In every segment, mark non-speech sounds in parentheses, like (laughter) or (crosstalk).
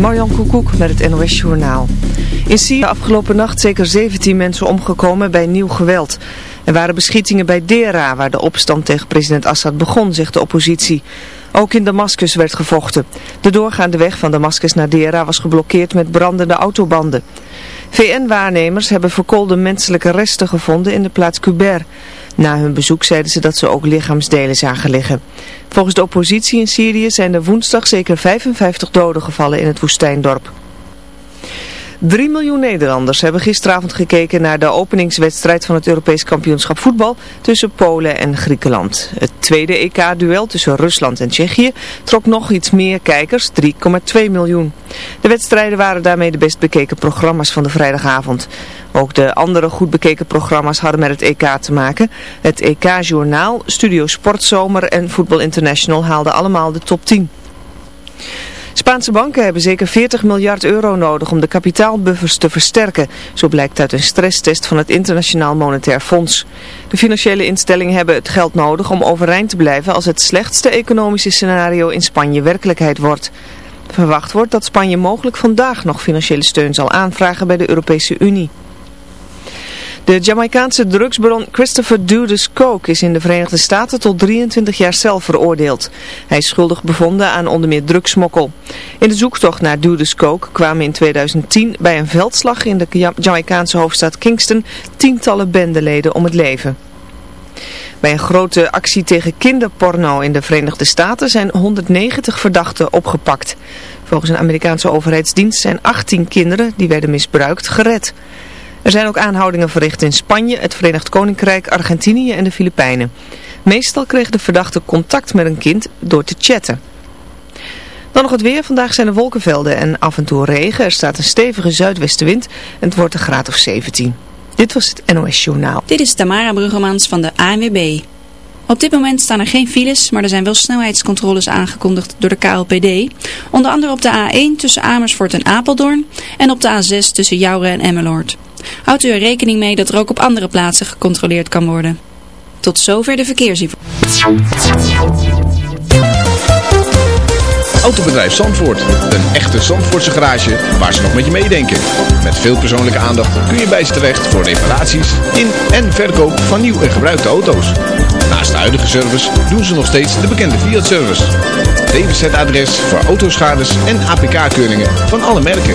Marjan Koekoek met het NOS Journaal. In Syrië afgelopen nacht zeker 17 mensen omgekomen bij nieuw geweld. Er waren beschietingen bij Dera, waar de opstand tegen president Assad begon, zegt de oppositie. Ook in Damascus werd gevochten. De doorgaande weg van Damascus naar Dera was geblokkeerd met brandende autobanden. VN-waarnemers hebben verkoolde menselijke resten gevonden in de plaats Kuber. Na hun bezoek zeiden ze dat ze ook lichaamsdelen zagen liggen. Volgens de oppositie in Syrië zijn er woensdag zeker 55 doden gevallen in het woestijndorp. 3 miljoen Nederlanders hebben gisteravond gekeken naar de openingswedstrijd van het Europees kampioenschap voetbal tussen Polen en Griekenland. Het tweede EK-duel tussen Rusland en Tsjechië trok nog iets meer kijkers, 3,2 miljoen. De wedstrijden waren daarmee de best bekeken programma's van de vrijdagavond. Ook de andere goed bekeken programma's hadden met het EK te maken. Het EK-journaal, Studio Sportzomer en Voetbal International haalden allemaal de top 10. Spaanse banken hebben zeker 40 miljard euro nodig om de kapitaalbuffers te versterken. Zo blijkt uit een stresstest van het Internationaal Monetair Fonds. De financiële instellingen hebben het geld nodig om overeind te blijven als het slechtste economische scenario in Spanje werkelijkheid wordt. Verwacht wordt dat Spanje mogelijk vandaag nog financiële steun zal aanvragen bij de Europese Unie. De Jamaicaanse drugsbaron Christopher Dudas Coke is in de Verenigde Staten tot 23 jaar cel veroordeeld. Hij is schuldig bevonden aan onder meer drugsmokkel. In de zoektocht naar Dudas Coke kwamen in 2010 bij een veldslag in de Jamaicaanse hoofdstad Kingston tientallen bendeleden om het leven. Bij een grote actie tegen kinderporno in de Verenigde Staten zijn 190 verdachten opgepakt. Volgens een Amerikaanse overheidsdienst zijn 18 kinderen die werden misbruikt gered. Er zijn ook aanhoudingen verricht in Spanje, het Verenigd Koninkrijk, Argentinië en de Filipijnen. Meestal kreeg de verdachte contact met een kind door te chatten. Dan nog het weer. Vandaag zijn er wolkenvelden en af en toe regen. Er staat een stevige zuidwestenwind en het wordt een graad of 17. Dit was het NOS Journaal. Dit is Tamara Bruggemans van de ANWB. Op dit moment staan er geen files, maar er zijn wel snelheidscontroles aangekondigd door de KLPD. Onder andere op de A1 tussen Amersfoort en Apeldoorn en op de A6 tussen Jouren en Emmeloord. Houdt u er rekening mee dat er ook op andere plaatsen gecontroleerd kan worden. Tot zover de verkeersinformatie. Autobedrijf Zandvoort. Een echte Zandvoortse garage waar ze nog met je meedenken. Met veel persoonlijke aandacht kun je bij ze terecht voor reparaties in en verkoop van nieuw en gebruikte auto's. Naast de huidige service doen ze nog steeds de bekende Fiat-service. DWZ-adres voor autoschades en APK-keuringen van alle merken.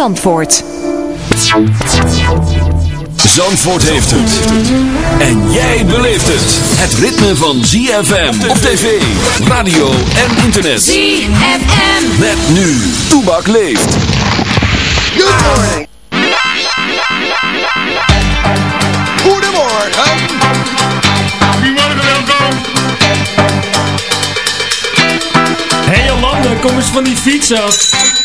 Zandvoort. Zandvoort heeft het. En jij beleeft het. Het ritme van ZFM op tv, radio en internet. ZFM. Met nu. Toebak leeft. Good morning. Goedemorgen. Hé hey Jolande, kom eens van die fiets af.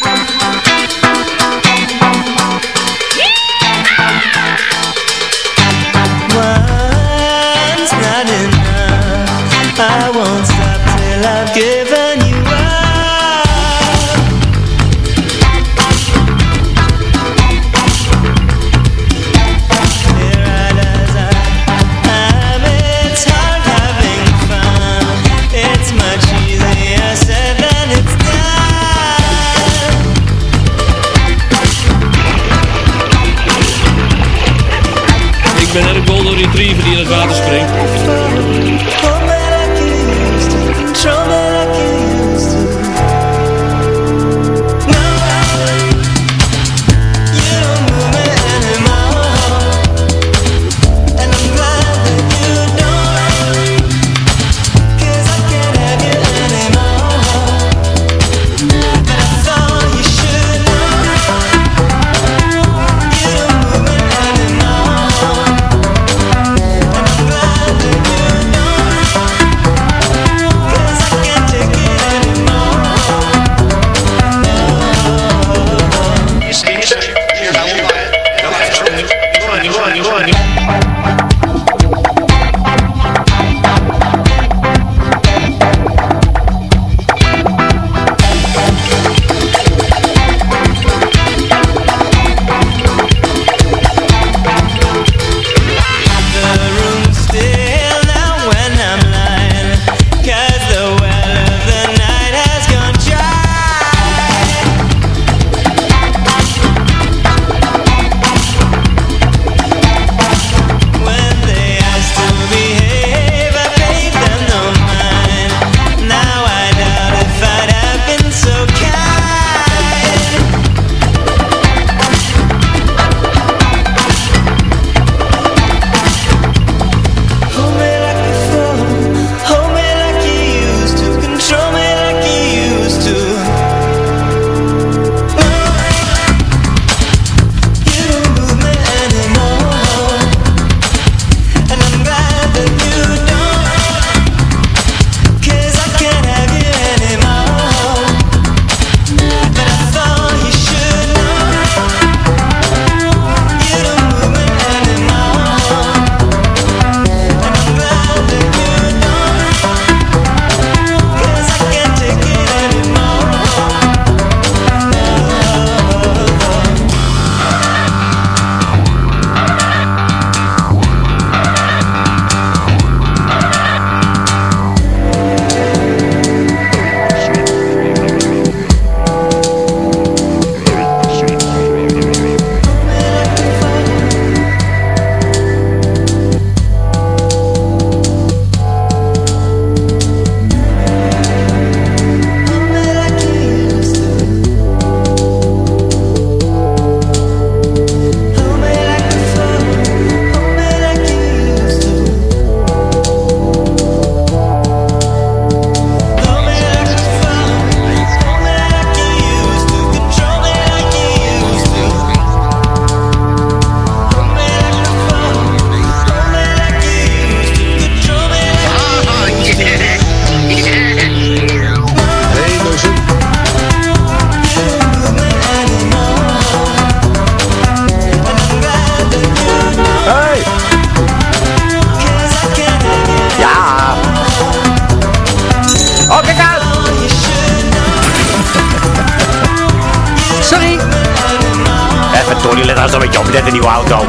Auto.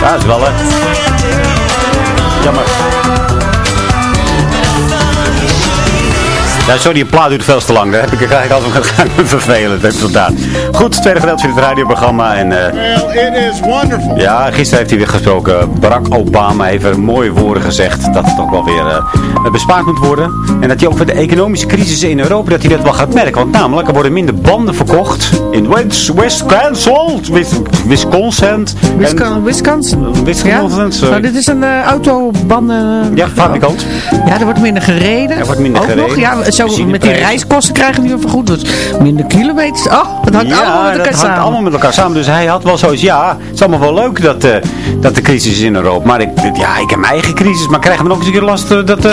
Ja, is wel, hè. Jammer. Ja, sorry, je plaat duurt veel te lang. Daar heb ik eigenlijk altijd ga ik me vervelen. Dat inderdaad. Goed, tweede gedeelte van het radioprogramma. En, eh, Well, it is wonderful. ja, gisteren heeft hij weer gesproken. Barack Obama heeft er mooie woorden gezegd. Dat het toch wel weer eh, bespaard moet worden. En dat hij ook voor de economische crisis in Europa, dat hij dat wel gaat merken. Want namelijk, er worden minder banden verkocht. In West- Wisconsin. Wis- Wisconsin. Wisconsin? Wisconsin? Ja? Nou, dit is een eh, autobanden... Ja, fabrikant. Ja, er wordt minder gereden. Er wordt minder Ook gereden. Nog, ja, zo, met die reiskosten krijgen we vergoed. Dus minder kilometers. Oh, dat hangt allemaal met dat elkaar samen. allemaal met elkaar samen. Dus hij had wel zoiets, ja, het is allemaal wel leuk dat, eh, dat de crisis is in Europa. Maar ik, ja, ik heb mijn eigen crisis. Maar krijgen we nog eens een keer last eh, dat, eh,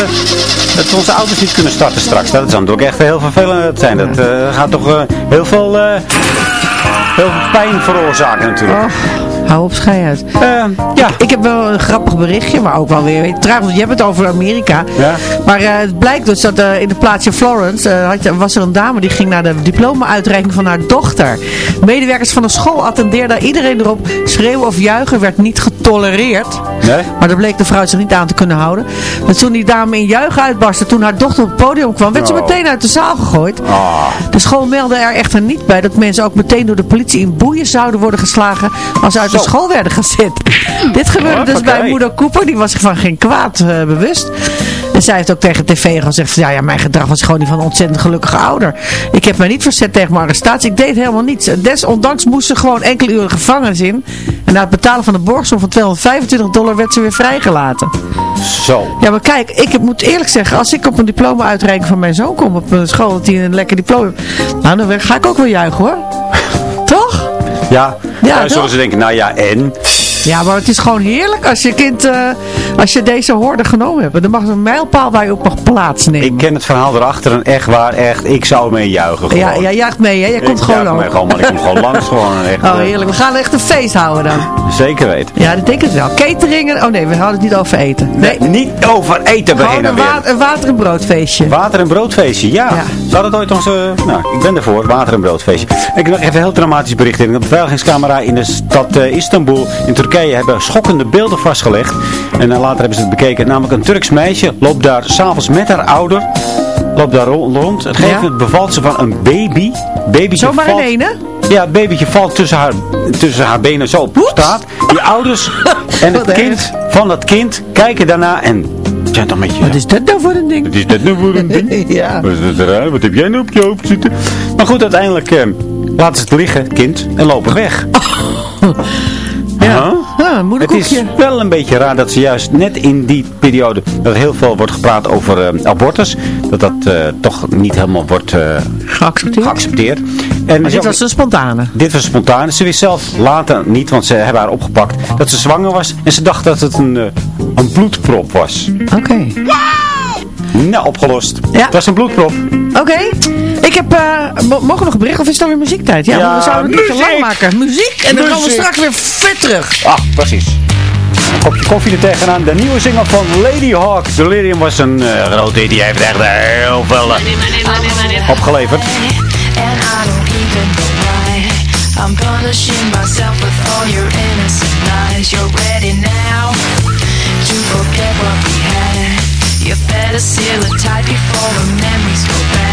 dat we onze auto's niet kunnen starten straks. Dat zou natuurlijk echt heel vervelend zijn. Dat gaat toch heel veel... Heel veel pijn veroorzaken natuurlijk. Oh, hou op, schei uit. Eh, ja. Ik heb wel een grappig berichtje, maar ook wel weer weet je, hebt het over Amerika. Ja. Maar eh, het blijkt dus dat eh, in het plaatsje Florence eh, had, was er een dame die ging naar de diploma-uitreiking van haar dochter. Medewerkers van de school attendeerden iedereen erop. Schreeuwen of juichen werd niet getolereerd. Nee? Maar daar bleek de vrouw zich niet aan te kunnen houden. Dus toen die dame in juichen uitbarstte, toen haar dochter op het podium kwam, werd ze Oh. meteen uit de zaal gegooid. Ah. De school meldde er echter niet bij dat mensen ook meteen door de politie in boeien zouden worden geslagen als ze uit school werden gezet. Dit gebeurde dus bij moeder Cooper, die was zich van geen kwaad eh, bewust. En zij heeft ook tegen tv gezegd, ja, ja, mijn gedrag was gewoon die van een ontzettend gelukkige ouder. Ik heb mij niet verzet tegen mijn arrestatie, ik deed helemaal niets. Desondanks moest ze gewoon enkele uren gevangenis in. En na het betalen van de borgsom van 225 dollar werd ze weer vrijgelaten. Zo. Ja, maar kijk, ik moet eerlijk zeggen, als ik op een diploma-uitreiking van mijn zoon kom op een school, dat hij een lekker diploma heeft, nou, dan ga ik ook wel juichen hoor. Ja, Ja, dan zullen ze denken, nou ja, en? Ja, maar het is gewoon heerlijk als je kind, eh, als je deze hoorde genomen hebt. Dan mag er een mijlpaal waar je op mag plaatsnemen. Ik ken het verhaal erachter en echt waar, echt, ik zou mee juichen gewoon. ja, jij juicht mee, hè? Jij komt Ik gewoon langs. gewoon, maar ik kom gewoon langs gewoon. (laughs) Echt, Oh, eh, heerlijk. We gaan echt een feest houden dan. Zeker weten. Ja, dat denk ik wel. Cateringen. Oh nee, we hadden het niet over eten. Nee, Niet over eten beginnen een, weer. wa een water- en broodfeestje. Water- en broodfeestje, ja. Ja. Zou dat ooit onze... Nou, ik ben ervoor, water- en broodfeestje. Ik heb nog even een heel dramatisch bericht. in. De beveiligingscamera in de stad eh, Istanbul in Turkije hebben schokkende beelden vastgelegd. En dan later hebben ze het bekeken. Namelijk een Turks meisje loopt daar s'avonds met haar ouder. Loopt daar ro- rond. Het gegeven Ja. bevalt ze van een baby. Babytje Zomaar in valt, één, hè? Ja, het babytje valt tussen haar, tussen haar benen zo op straat. Die ouders (laughs) en het kind van dat kind kijken daarna en... Ja, dan met je... Wat is dat nou voor een ding? Wat is dat nou voor een ding? (laughs) Ja. Wat is dat raar? Wat heb jij nou op je hoofd zitten? Maar goed, uiteindelijk eh, laten ze het liggen, kind, en lopen weg. (laughs) Ja. Huh? Ah, Het moederkoekje. is wel een beetje raar dat ze juist net in die periode, dat heel veel wordt gepraat over eh, abortus, dat dat eh, toch niet helemaal wordt eh, Geaccepteerd. geaccepteerd. En Maar dit was een spontane. dit was spontaan. Ze wist zelf later niet, want ze hebben haar opgepakt, dat ze zwanger was. En ze dacht dat het een, een bloedprop was. Oké. Nou, opgelost. Ja. Het was een bloedprop. Oké. Heb, eh, mo- mogen we nog een bericht of is het dan weer muziektijd? Ja, Ja, we zouden het niet te lang maken. Muziek. En dan gaan we straks weer vet terug. Ah, precies. Een kopje koffie er tegenaan. De nieuwe single van Lady Hawk. Delirium was een uh, grote hit. Die heeft echt heel veel eh, opgeleverd. I'm punishing myself with all your innocent lies You're ready now to forget what we had You better seal it tight before the memories go back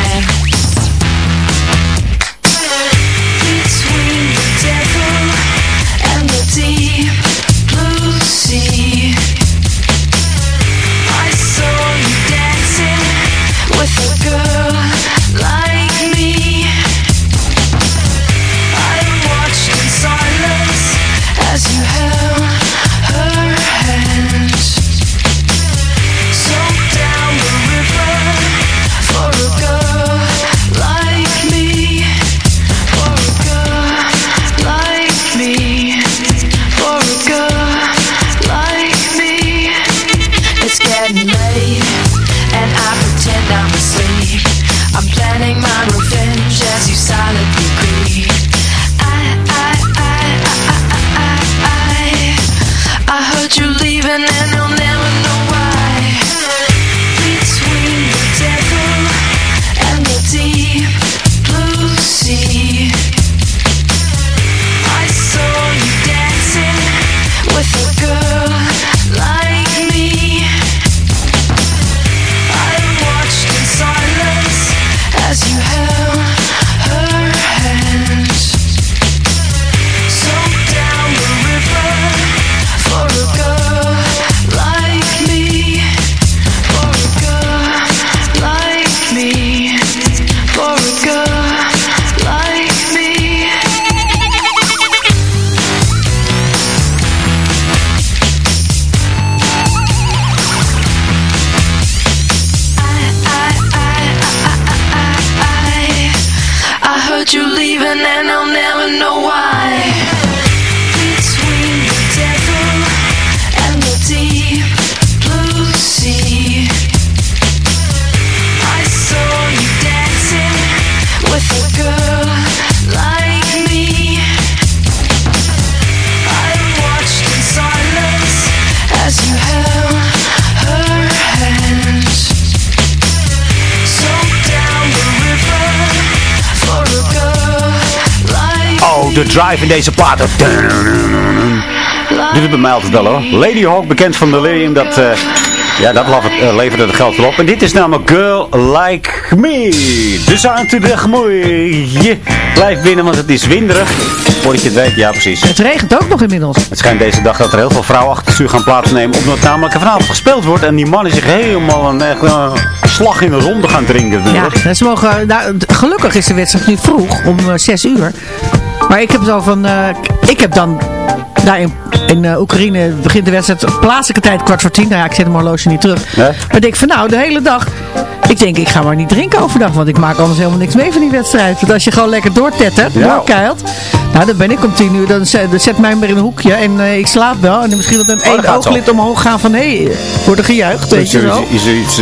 drive in deze platen. Dit is bij mij altijd wel hoor. Lady Hawk, bekend van Delirium, dat, eh, ja, dat eh, leverde het geld op. En dit is namelijk Girl Like Me. Dus aan te de gemoeie. Blijf binnen, want het is winderig. Voordat je het weet, ja precies. Het regent ook nog inmiddels. Het schijnt deze dag dat er heel veel vrouwen achter het stuur gaan plaatsnemen. Omdat namelijk er vanavond gespeeld wordt. En die mannen zich helemaal een, echt, eh, slag in de ronde gaan drinken. Ja, ze mogen, nou, gelukkig is de wedstrijd nu vroeg, om eh, 6 uur. Maar ik heb zo van, eh, ik heb dan daar in, in eh, Oekraïne begint de wedstrijd plaatselijke tijd kwart voor tien. Nou ja, ik zet mijn horloge niet terug. Nee? Maar ik denk van nou, de hele dag. Ik denk, ik ga maar niet drinken overdag, want ik maak anders helemaal niks mee van die wedstrijd. Want als je gewoon lekker doortettert, Ja. doorkeilt, nou dan ben ik om tien uur, dan zet, dan zet mij maar in een hoekje en eh, ik slaap wel. En misschien dat dan dat één ooglid omhoog gaan van, hé, hey, wordt er gejuicht, weet je wel. Is er iets...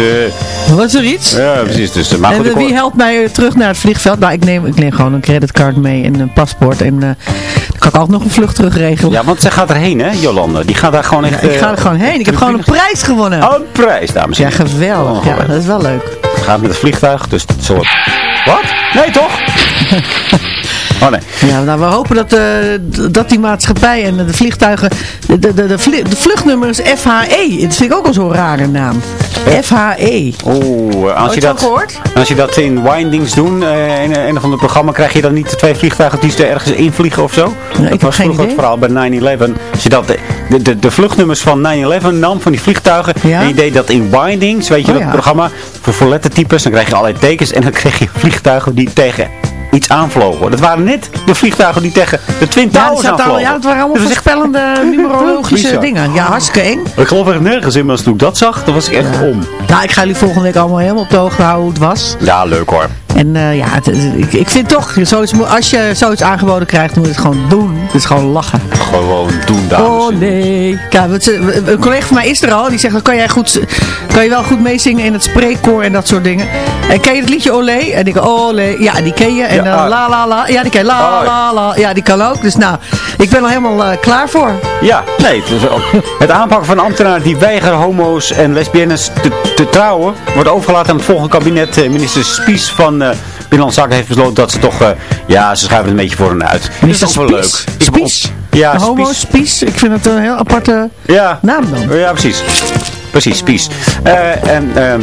Wat is er iets? ja, precies. Dus, eh, maar goed, en wie helpt mij eh, terug naar het vliegveld? Nou, ik neem, ik neem gewoon een creditcard mee en een paspoort. En eh, dan kan ik altijd nog een vlucht terugregelen. Ja, want zij gaat erheen, hè, Jolande? Die gaat daar gewoon echt... ik ga er gewoon heen. Ik heb gewoon een prijs gewonnen. Oh, een prijs, dames en ja, heren. geweldig. Oh, Ja, dat is wel leuk. Het gaat met het vliegtuig, dus het soort... Wat? Nee, toch? (laughs) oh, nee. Ja, nou, we hopen dat, eh, dat die maatschappij en de vliegtuigen... De, de, de, de, vli- de vluchtnummer is FHE. Dat vind ik ook al zo'n rare naam. FHE. Oeh, eh, als, je dat, gehoord? als je dat in Windings doen, eh, in een of ander programma, krijg je dan niet de twee vliegtuigen die er ergens invliegen of zo? ik dat heb was vroeger het verhaal bij 9-11. Als je dat, de, de, de, de vluchtnummers van 9-11 nam, van die vliegtuigen, Ja? en je deed dat in Windings, weet je Oh, dat ja. programma, voor, voor lettertypes, dan krijg je allerlei tekens en dan kreeg je vliegtuigen die tegen iets aanvlogen. Dat waren net de vliegtuigen die tegen de Twin Ja, Towers dat, zat al, aanvlogen. ja, dat waren allemaal Dat voorspellende (laughs) numerologische dingen. Ja, hartstikke eng. Ik geloof echt nergens in, maar toen ik dat zag, dan was ik echt om. Nou, ik ga jullie volgende week allemaal helemaal op de hoogte houden hoe het was. Ja, leuk hoor. En eh, ja, het- ik, ik vind toch, zoiets, als je zoiets aangeboden krijgt, moet je het gewoon doen. Het is gewoon lachen. Gewoon doen, dames. Oh nee. Kijk, wat een collega van mij is er al. Die zegt, kan jij goed, kan je wel goed meezingen in het spreekkoor en dat soort dingen. En ken je het liedje Olé? En ik Olé. Ja, die ken je. En Ja, ah. la la la. Ja, die ken je. La la la. Ja, die kan ook. Dus nou, ik ben al helemaal eh, klaar voor. Ja, nee, het, is ook- (laughs) het aanpakken van ambtenaren die weigeren homo's en lesbiennes te, te trouwen, wordt overgelaten aan het volgende kabinet. Eh, minister Spies van eh Binnenlandse Zaken heeft besloten dat ze toch, eh, ja, ze schuiven het een beetje voor hen uit. Minister dat is toch wel Spies? leuk. Spies? Ja, Homo, Spies. Ik vind het een heel aparte Ja. naam dan. Ja, precies. Precies, Spies. Eh, en, ehm,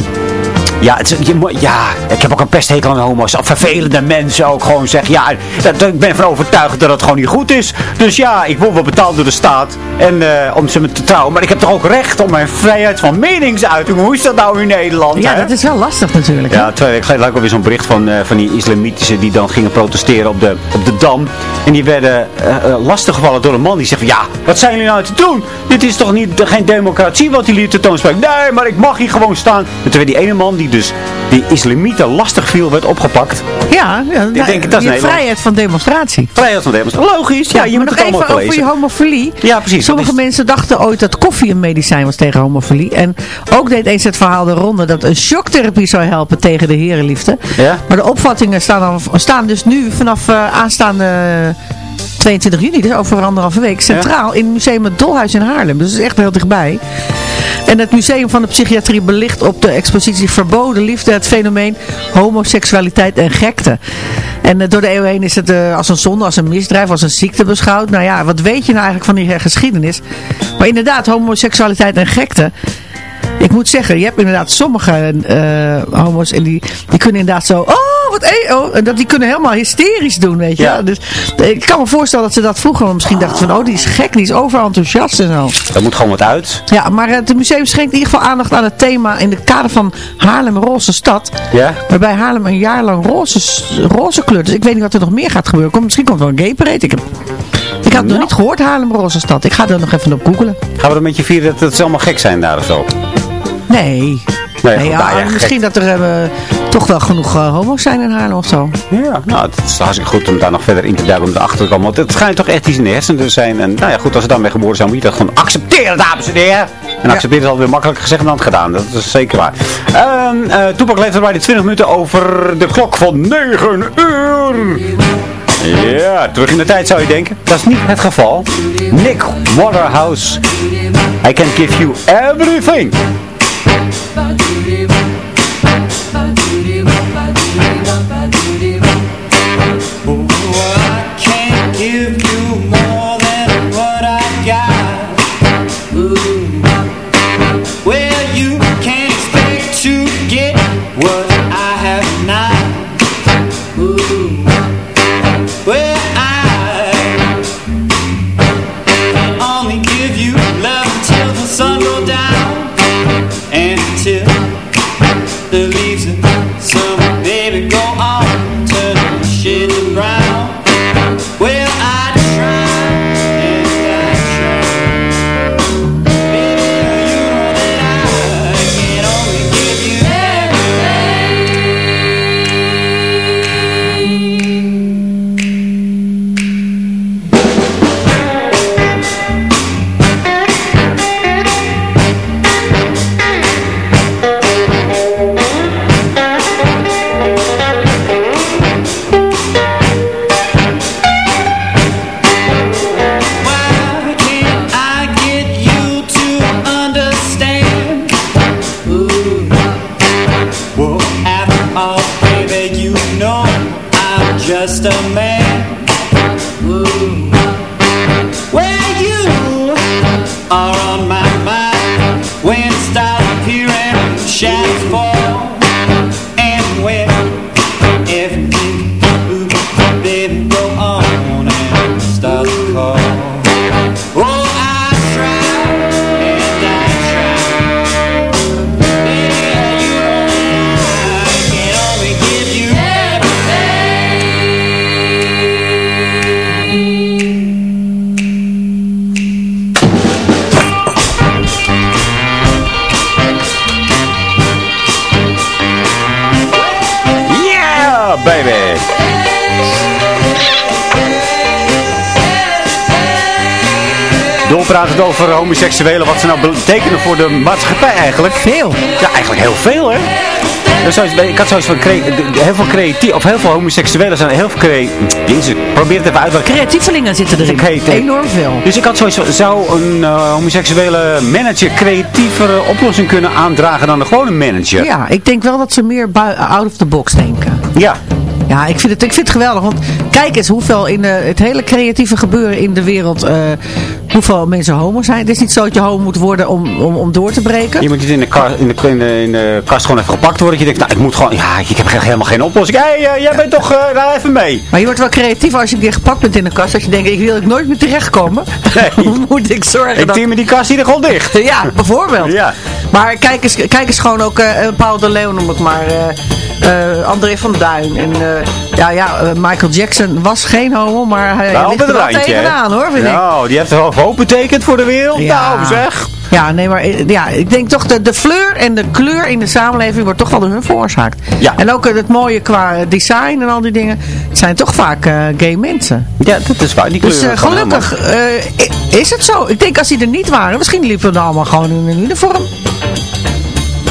ja, het, je, ja, ik heb ook een pesthekel aan homo's. Vervelende mensen ook gewoon zeggen. Ja, dat, ik ben ervan overtuigd dat het gewoon niet goed is. Dus ja, ik word wel betaald door de staat. En eh, om ze me te trouwen. Maar ik heb toch ook recht op mijn vrijheid van meningsuiting. Hoe is dat nou in Nederland? Ja, hè? dat is wel lastig natuurlijk. hè? Ja, twee weken geleden lag ik alweer zo'n bericht van, eh, van die islamitische die dan gingen protesteren op de, op de Dam. En die werden eh, lastiggevallen door een man die zegt van, ja, wat zijn jullie nou te doen? Dit is toch niet, geen democratie wat jullie tentoonspreken? Nee, maar ik mag hier gewoon staan. En toen werd die ene man die dus die islamieten lastig viel, werd opgepakt. Ja, ja nou, denk, dat is vrijheid van demonstratie. Vrijheid van demonstratie. Logisch, ja, je moet nog het allemaal even over je homofilie. Ja, precies. Sommige is- mensen dachten ooit dat koffie een medicijn was tegen homofilie. En ook deed eens het verhaal de ronde dat een shocktherapie zou helpen tegen de herenliefde. Ja? Maar de opvattingen staan, dan, staan dus nu vanaf eh, aanstaande 22 juni, dus over anderhalve week, centraal in het museum het Dolhuis in Haarlem. Dus is echt heel dichtbij. En het Museum van de Psychiatrie belicht op de expositie Verboden Liefde het fenomeen homoseksualiteit en gekte. En eh, door de eeuwen heen is het eh, als een zonde, als een misdrijf, als een ziekte beschouwd. Nou ja, wat weet je nou eigenlijk van die geschiedenis? Maar inderdaad, homoseksualiteit en gekte. Ik moet zeggen, je hebt inderdaad sommige eh, homo's en die, die kunnen inderdaad zo... Oh, wat e oh, en dat die kunnen helemaal hysterisch doen, weet je. Ja. Dus eh, ik kan me voorstellen dat ze dat vroeger misschien dachten van... Oh, die is gek, die is overenthousiast en zo. Er moet gewoon wat uit. Ja, maar het museum schenkt in ieder geval aandacht aan het thema in de kader van Haarlem Roze Stad. Ja? Waarbij Haarlem een jaar lang roze, roze kleurt. Dus ik weet niet wat er nog meer gaat gebeuren. Kom, misschien komt er wel een gay parade. Ik, heb, ik had het nog niet gehoord, Haarlem Roze Stad. Ik ga er nog even op googelen. Gaan we er een beetje vieren dat, dat ze allemaal gek zijn daar of zo? Nee. Nee, ja, gek. misschien dat er eh, toch wel genoeg eh, homo's zijn in Haarlem of zo. Ja, nou, het is hartstikke goed om daar nog verder in te duiken, om erachter te komen. Want het schijnt toch echt iets in de hersenen te zijn. En nou ja, goed, als ze daarmee geboren zijn, moet je dat gewoon accepteren, dames en heren. En accepteren is alweer makkelijker gezegd dan gedaan. Dat is zeker waar. Ehm eh Toepak leeft bij de 20 minuten over de klok van 9 uur. Ja, terug in de tijd zou je denken. Dat is niet het geval. Nick Waterhouse. I can give you everything. Everything, Doorpraten over homoseksuelen, wat ze nou betekenen voor de maatschappij eigenlijk. Veel. Ja, eigenlijk heel veel, hè? Ik had zoiets van, heel veel creatief, of heel veel homoseksuelen zijn heel veel creatief. Probeer het even uit. wat- Creatievelingen zitten erin. Creatief. Enorm veel. Dus ik had zoiets van, zou een eh, homoseksuele manager creatievere oplossing kunnen aandragen dan een gewone manager? Ja, ik denk wel dat ze meer out of the box denken. Ja. Ja, ik vind het, ik vind het geweldig. Want kijk eens hoeveel in de, het hele creatieve gebeuren in de wereld, eh, hoeveel mensen homo zijn. Het is niet zo dat je homo moet worden om, om, om door te breken. Je moet niet in de, kar, in, de, in, de, in de kast gewoon even gepakt worden. Dat je denkt, nou, ik moet gewoon, ja, ik heb helemaal geen oplossing. Hé, hey, eh, jij bent toch, daar even mee. Maar je wordt wel creatief als je een keer gepakt bent in de kast. Dat je denkt, ik wil ik nooit meer terechtkomen. Nee. Hoe (laughs) moet ik zorgen Ik dat... me die kast hier gewoon dicht. (laughs) Ja, bijvoorbeeld. Ja. Maar kijk eens, kijk eens gewoon ook eh Paul de Leeuw noem ik maar. eh, eh, André van Duin. En eh, ja, ja eh, Michael Jackson was geen homo, maar hij Nou, ligt er het wel randje, tegenaan hoor, vind ik. Nou, die heeft wel hoop betekend voor de wereld. Ja. Nou, zeg. Ja, nee, maar eh, ja, ik denk toch de, de fleur en de kleur in de samenleving wordt toch wel door hun veroorzaakt. Ja. En ook eh, het mooie qua design en al die dingen. Het zijn toch vaak eh, gay mensen. Ja, dat is waar. Die Dus eh, gelukkig eh, is het zo. Ik denk als die er niet waren, misschien liepen we dan allemaal gewoon in een uniform.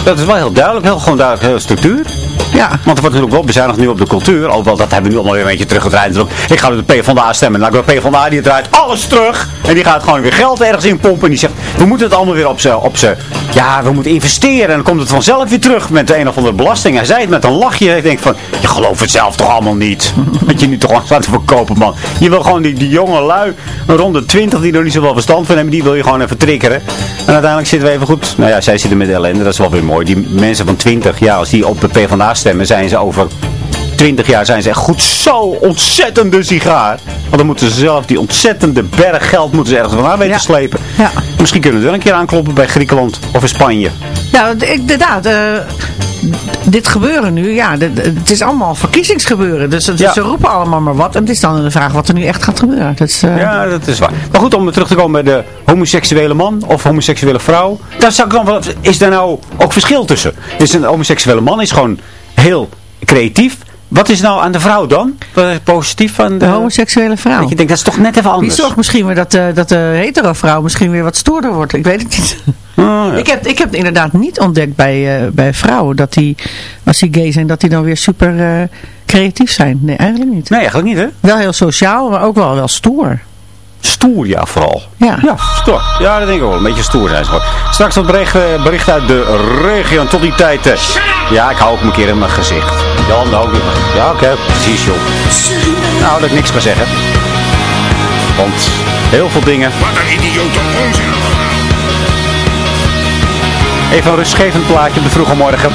Dat is wel heel duidelijk. Heel, gewoon duidelijk, heel structuur. Ja. Want er wordt natuurlijk wel bezuinigd nu op de cultuur. Alhoewel, dat hebben we nu allemaal weer een beetje teruggedraaid. Ik ga op de PvdA stemmen. Nou, de PvdA die draait alles terug. En die gaat gewoon weer geld ergens in pompen. En die zegt, we moeten het allemaal weer op z'n... Op z'n ja, we moeten investeren. En dan komt het vanzelf weer terug met de een of andere belasting. Hij zei het met een lachje. Ik denk van, je gelooft het zelf toch allemaal niet. (laughs) Dat je nu toch gewoon staat te verkopen, man. Je wil gewoon die, die jonge lui, een ronde 20 die er niet zoveel verstand van hebben. Die wil je gewoon even triggeren. En uiteindelijk zitten we even goed. Nou ja, zij zitten met ellende. Dat is wel weer mooi. Die mensen van 20, ja, als die op de PvdA stemmen, zijn ze over 20 jaar zijn ze echt goed zo ontzettende sigaar. Want dan moeten ze zelf die ontzettende berg geld moeten ze ergens vandaan weten Ja. slepen. Ja. Misschien kunnen we wel een keer aankloppen bij Griekenland of in Spanje. Nou, inderdaad. eh, dit gebeuren nu, ja, het is allemaal verkiezingsgebeuren. Dus, dus Ja. ze roepen allemaal maar wat. En het is dan de vraag wat er nu echt gaat gebeuren. Dus, eh, Ja, dat is waar. Maar goed, om terug te komen bij de homoseksuele man of homoseksuele vrouw. Daar zou ik dan wel, is daar nou ook verschil tussen? Is een homoseksuele man is gewoon heel creatief. Wat is nou aan de vrouw dan? Wat is positief aan de, de homoseksuele vrouw. Dat je denkt, dat is toch net even Die anders. zorgt misschien weer dat, eh, dat de hetero vrouw misschien weer wat stoerder wordt. Ik weet het niet. (laughs) Ja. Ik heb, ik heb inderdaad niet ontdekt bij, eh, bij vrouwen dat die, als die gay zijn, dat die dan weer super eh, creatief zijn. Nee, eigenlijk niet. Nee, eigenlijk niet hè? Wel heel sociaal, maar ook wel, wel stoer. Stoer, ja, vooral. Ja. Ja, stoer. Ja, dat denk ik wel. Een beetje stoer zijn ze gewoon. Straks wat bericht, eh, bericht uit de regio. En tot die tijd... eh, ja, ik hou ook een keer in mijn gezicht. Jan, ook in mijn gezicht. Ja, oké. Precies, joh. Nou, dat ik niks kan zeggen. Want heel veel dingen... Wat een idiote onzin. Even een rustgevend plaatje op de vroege morgen.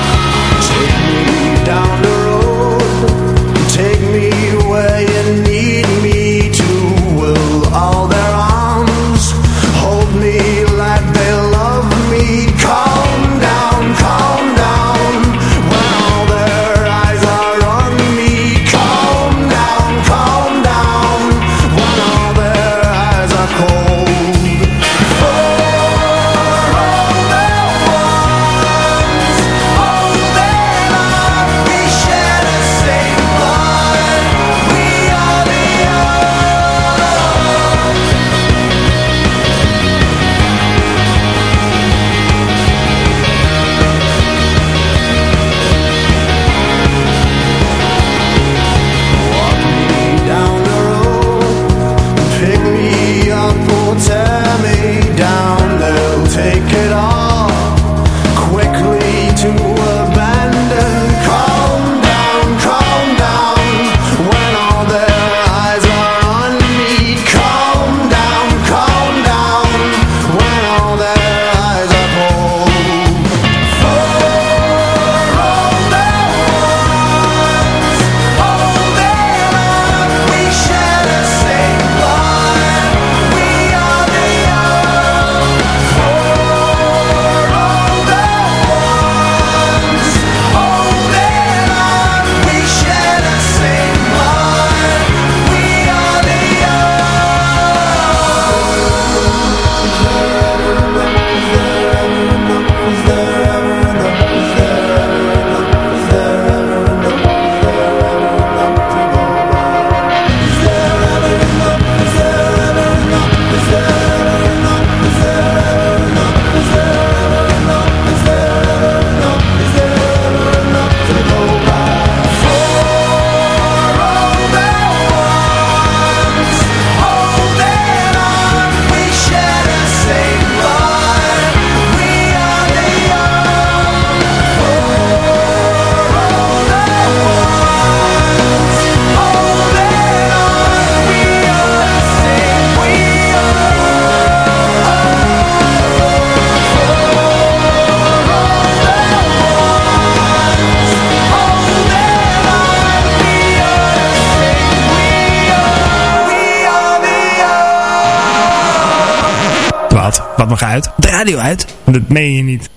Dat meen je niet.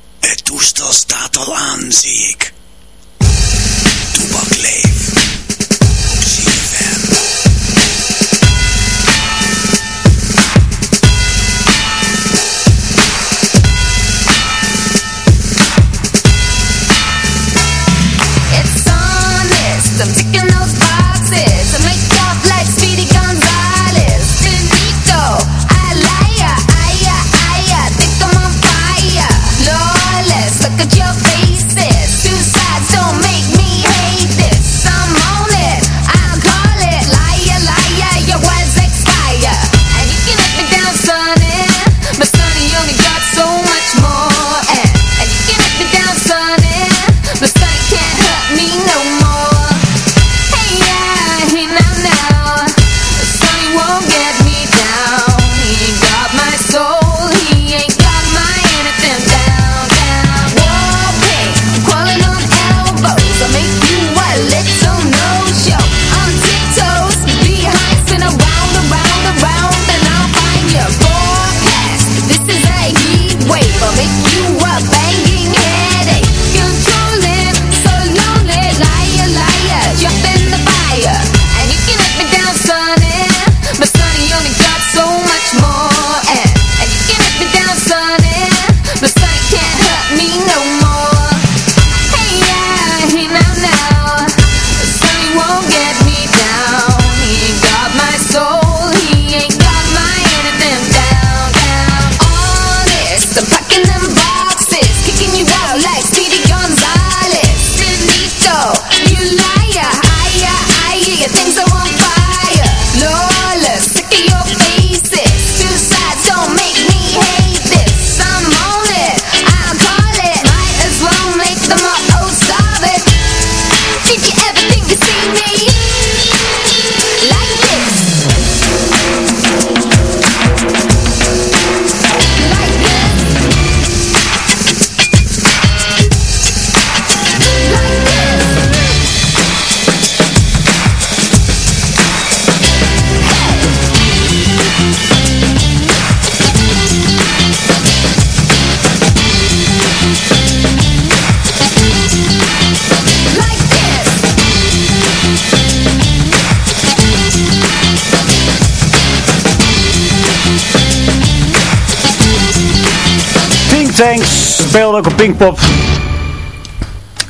Ook op Pinkpop.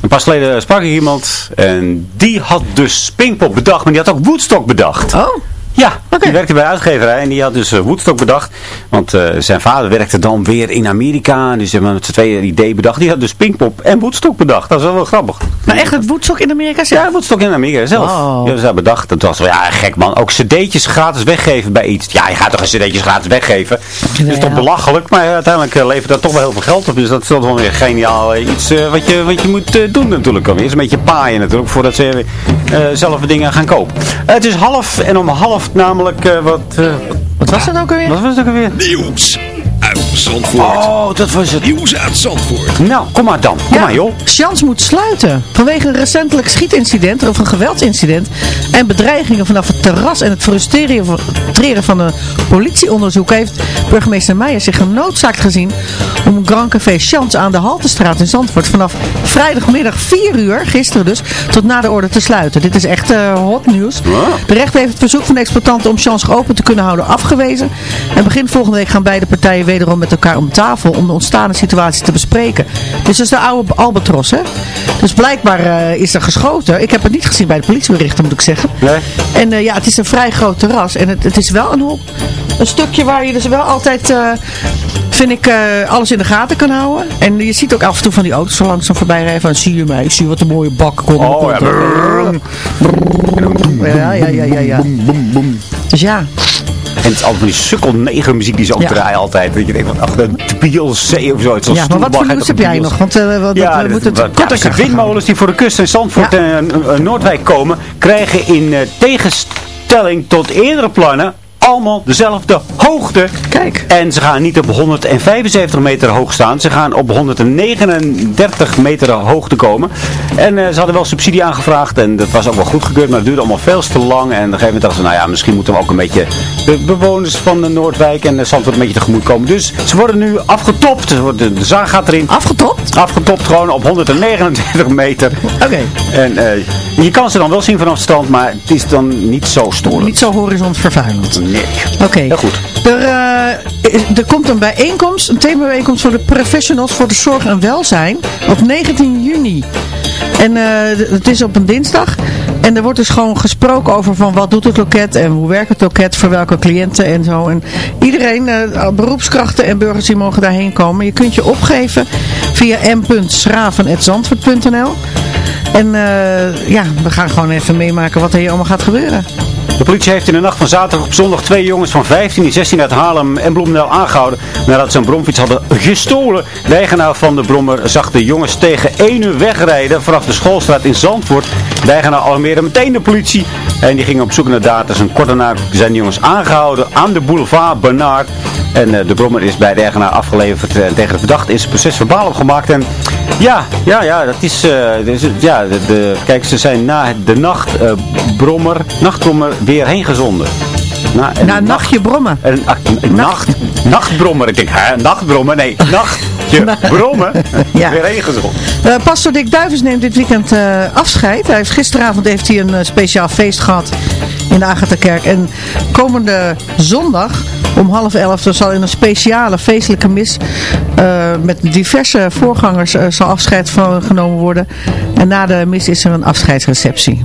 Een pas geleden sprak ik iemand en die had dus Pinkpop bedacht, maar die had ook Woodstock bedacht. Oh. Ja, die werkte bij de uitgeverij en die had dus eh, Woodstock bedacht. Want eh, zijn vader werkte dan weer in Amerika. Dus ze hebben met z'n tweeën een idee bedacht. Die had dus Pinkpop en Woodstock bedacht. Dat is wel, wel grappig. Maar echt het Woodstock in Amerika zelf? Ja, Woodstock in Amerika zelf. Oh. Dat is bedacht. Dat was wel, ja, gek man. Ook cd'tjes gratis weggeven bij iets. Ja, je gaat toch een cd'tjes gratis weggeven? Dat is toch belachelijk. Maar uiteindelijk eh, levert dat toch wel heel veel geld op. Dus dat is toch wel weer geniaal eh, iets wat, je, wat je moet doen natuurlijk. Alweer. Is een beetje paaien natuurlijk. Voordat ze zelf dingen gaan kopen. Het is half en om half namelijk wat... Wat was dat ook alweer? wat was het ook alweer? Nieuws uit Zandvoort. Oh, dat was het. Nieuws uit Zandvoort. Nou, kom maar dan. Kom maar joh. Sjans moet sluiten. Vanwege een recentelijk schietincident of een geweldsincident en bedreigingen vanaf het terras en het frustreren van een politieonderzoek heeft burgemeester Meijer zich genoodzaakt gezien om Grand Café Sjans aan de Haltestraat in Zandvoort vanaf vrijdagmiddag 4 uur, gisteren dus, tot na de orde te sluiten. Dit is echt eh, hot nieuws. De rechter heeft het verzoek van de exploitant om Sjans open te kunnen houden afgewezen. En begin volgende week gaan beide partijen wederom met elkaar om tafel om de ontstaande situatie te bespreken. Dus dat is de oude Albatros, hè? Dus blijkbaar eh, is er geschoten. Ik heb het niet gezien bij de politieberichten, moet ik zeggen. Nee. En eh, ja, het is een vrij groot terras. En het, het is wel een, een stukje waar je dus wel altijd, eh, vind ik, alles in de gaten kan houden. En je ziet ook af en toe van die auto's zo langzaam voorbij rijden. Van, zie je mij? Ik zie wat een mooie bak komt. Oh ja. Ja, ja, ja, ja, ja. Dus ja. En het is altijd van die sukkel negermuziek die ze ook Ja. draaien altijd. Dat je denkt van, ach, de Beyoncé of zoiets. ja, maar wat voor nieuws heb jij nog? Want eh, we, we- Ja, we dat- moeten het wat- kort de windmolens die voor de kust in Zandvoort en eh, Noordwijk komen, krijgen in eh, tegenstelling tot eerdere plannen allemaal dezelfde hoogte. Kijk. En ze gaan niet op 175 meter hoog staan. Ze gaan op 139 meter hoogte komen. En eh, ze hadden wel subsidie aangevraagd. En dat was ook wel goedgekeurd. Maar het duurde allemaal veel te lang. En op een gegeven moment dachten ze, nou ja, misschien moeten we ook een beetje de bewoners van de Noordwijk en de Zandvoort een beetje tegemoet komen. Dus ze worden nu afgetopt. De zaag gaat erin. Afgetopt? Afgetopt gewoon op 129 meter. Oké. En eh, je kan ze dan wel zien vanaf het strand, maar het is dan niet zo storend. Niet zo horizontvervuilend. Nee. Oké. Heel goed. Er, eh, is- er komt een bijeenkomst, een themabijeenkomst voor de professionals voor de zorg en welzijn op 19 juni. En d- het is op een dinsdag. En er wordt dus gewoon gesproken over van wat doet het loket en hoe werkt het loket voor welke cliënten en zo. En iedereen, eh, beroepskrachten en burgers die mogen daarheen komen. Je kunt je opgeven via m.schraven.zandvoort.nl En eh, ja, we gaan gewoon even meemaken wat er hier allemaal gaat gebeuren. De politie heeft in de nacht van zaterdag op zondag twee jongens van 15 en 16 uit Haarlem en Bloemendaal aangehouden nadat ze een bromfiets hadden gestolen. De eigenaar van de brommer zag de jongens tegen 1 uur wegrijden vanaf de schoolstraat in Zandvoort. De eigenaar alarmeerde meteen de politie en die ging op zoek naar data. En kort daarna zijn de jongens aangehouden aan de boulevard Bernard. En eh, de brommer is bij de eigenaar afgeleverd en tegen de verdachte is het proces verbaal opgemaakt. En ja, ja, ja, dat is, eh, ja de, de- kijk, ze zijn na de nacht eh, brommer, nachtbrommer weer heen gezonden. Na, een nachtje brommen. Een, ach, een nacht, nachtbrommer. Ik denk, hè, nachtbrommer? Nee, nachtje brommen. (laughs) Ja. Weer heen gezonden. Uh, Pastor Dick Duivens neemt dit weekend eh, afscheid. Hij heeft, gisteravond heeft hij een eh, speciaal feest gehad in de Agatha-kerk. En komende zondag om half elf zal in een speciale feestelijke mis eh, met diverse voorgangers eh, zal afscheid van genomen worden. En na de mis is er een afscheidsreceptie.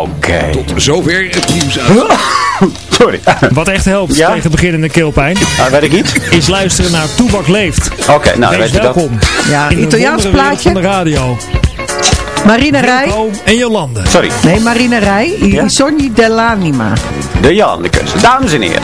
Oké. Tot zover het nieuws uit. (laughs) (laughs) Sorry. Wat echt helpt Ja? tegen beginnende keelpijn, Ah, weet ik niet? is luisteren naar Toebak Leeft. Oké, nou, Wees weet je dat. welkom. Ja, in Italiaans plaatje. van de radio. Marina Rij. En Jolande. Sorry. Nee, Marina Rij. I Ja? Sogni dell'anima. De Jannekes. Dames en heren.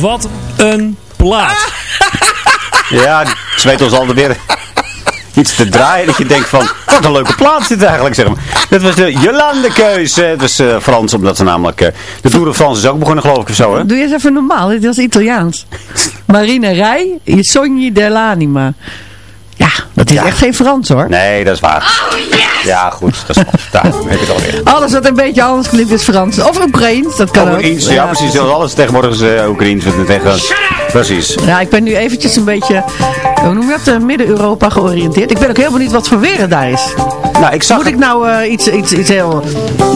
Wat een plaat. (laughs) Ja, ze weten ons alweer iets te draaien. Dat je denkt van, wat een leuke plaat is dit eigenlijk, zeg maar. Dat was de Jolande keuze. Het was eh, Frans, omdat ze namelijk... eh, de Tour de France is ook begonnen, geloof ik, of zo, hè? Doe je eens even normaal, dit was Italiaans. Marina Rij, je sogni dell'anima. Ja, dat is echt geen Frans hoor. Nee, dat is waar. Ja, goed. Dat is (laughs) Daar heb het alweer. Alles wat een beetje anders klinkt is Frans. Of Oekraïens, dat kan ook. Oekraïens, ja, precies. Alles tegenwoordig is uh, Oekraïens. Tegen, precies. Ja, ik ben nu eventjes een beetje, hoe noem je dat, eh, Midden-Europa georiënteerd. Ik ben ook heel benieuwd wat voor weer het daar is. Nou, ik zag Moet ik nou eh, iets, iets, iets heel,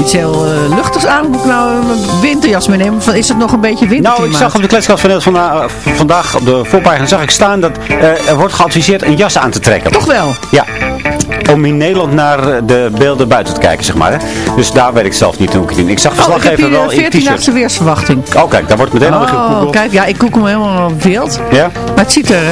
iets heel eh, luchtigs aan? Moet ik nou een winterjas meenemen? Is het nog een beetje winterklimaat? Nou, ik zag op de kletskast van, van, vandaag op de voorpagina zag ik staan dat er wordt geadviseerd een jas aan te trekken. Toch wel? Ja. Om in Nederland naar de beelden buiten te kijken, zeg maar. Hè. Dus daar weet ik zelf niet hoe ik het doen. Ik zag Oh, verslaggever hier wel de in 14 t-shirt. nachtse weersverwachting. Oh, kijk, daar wordt meteen al Oh, gegoogeld. kijk, ja, ik koek hem helemaal wild. Ja? Maar het ziet er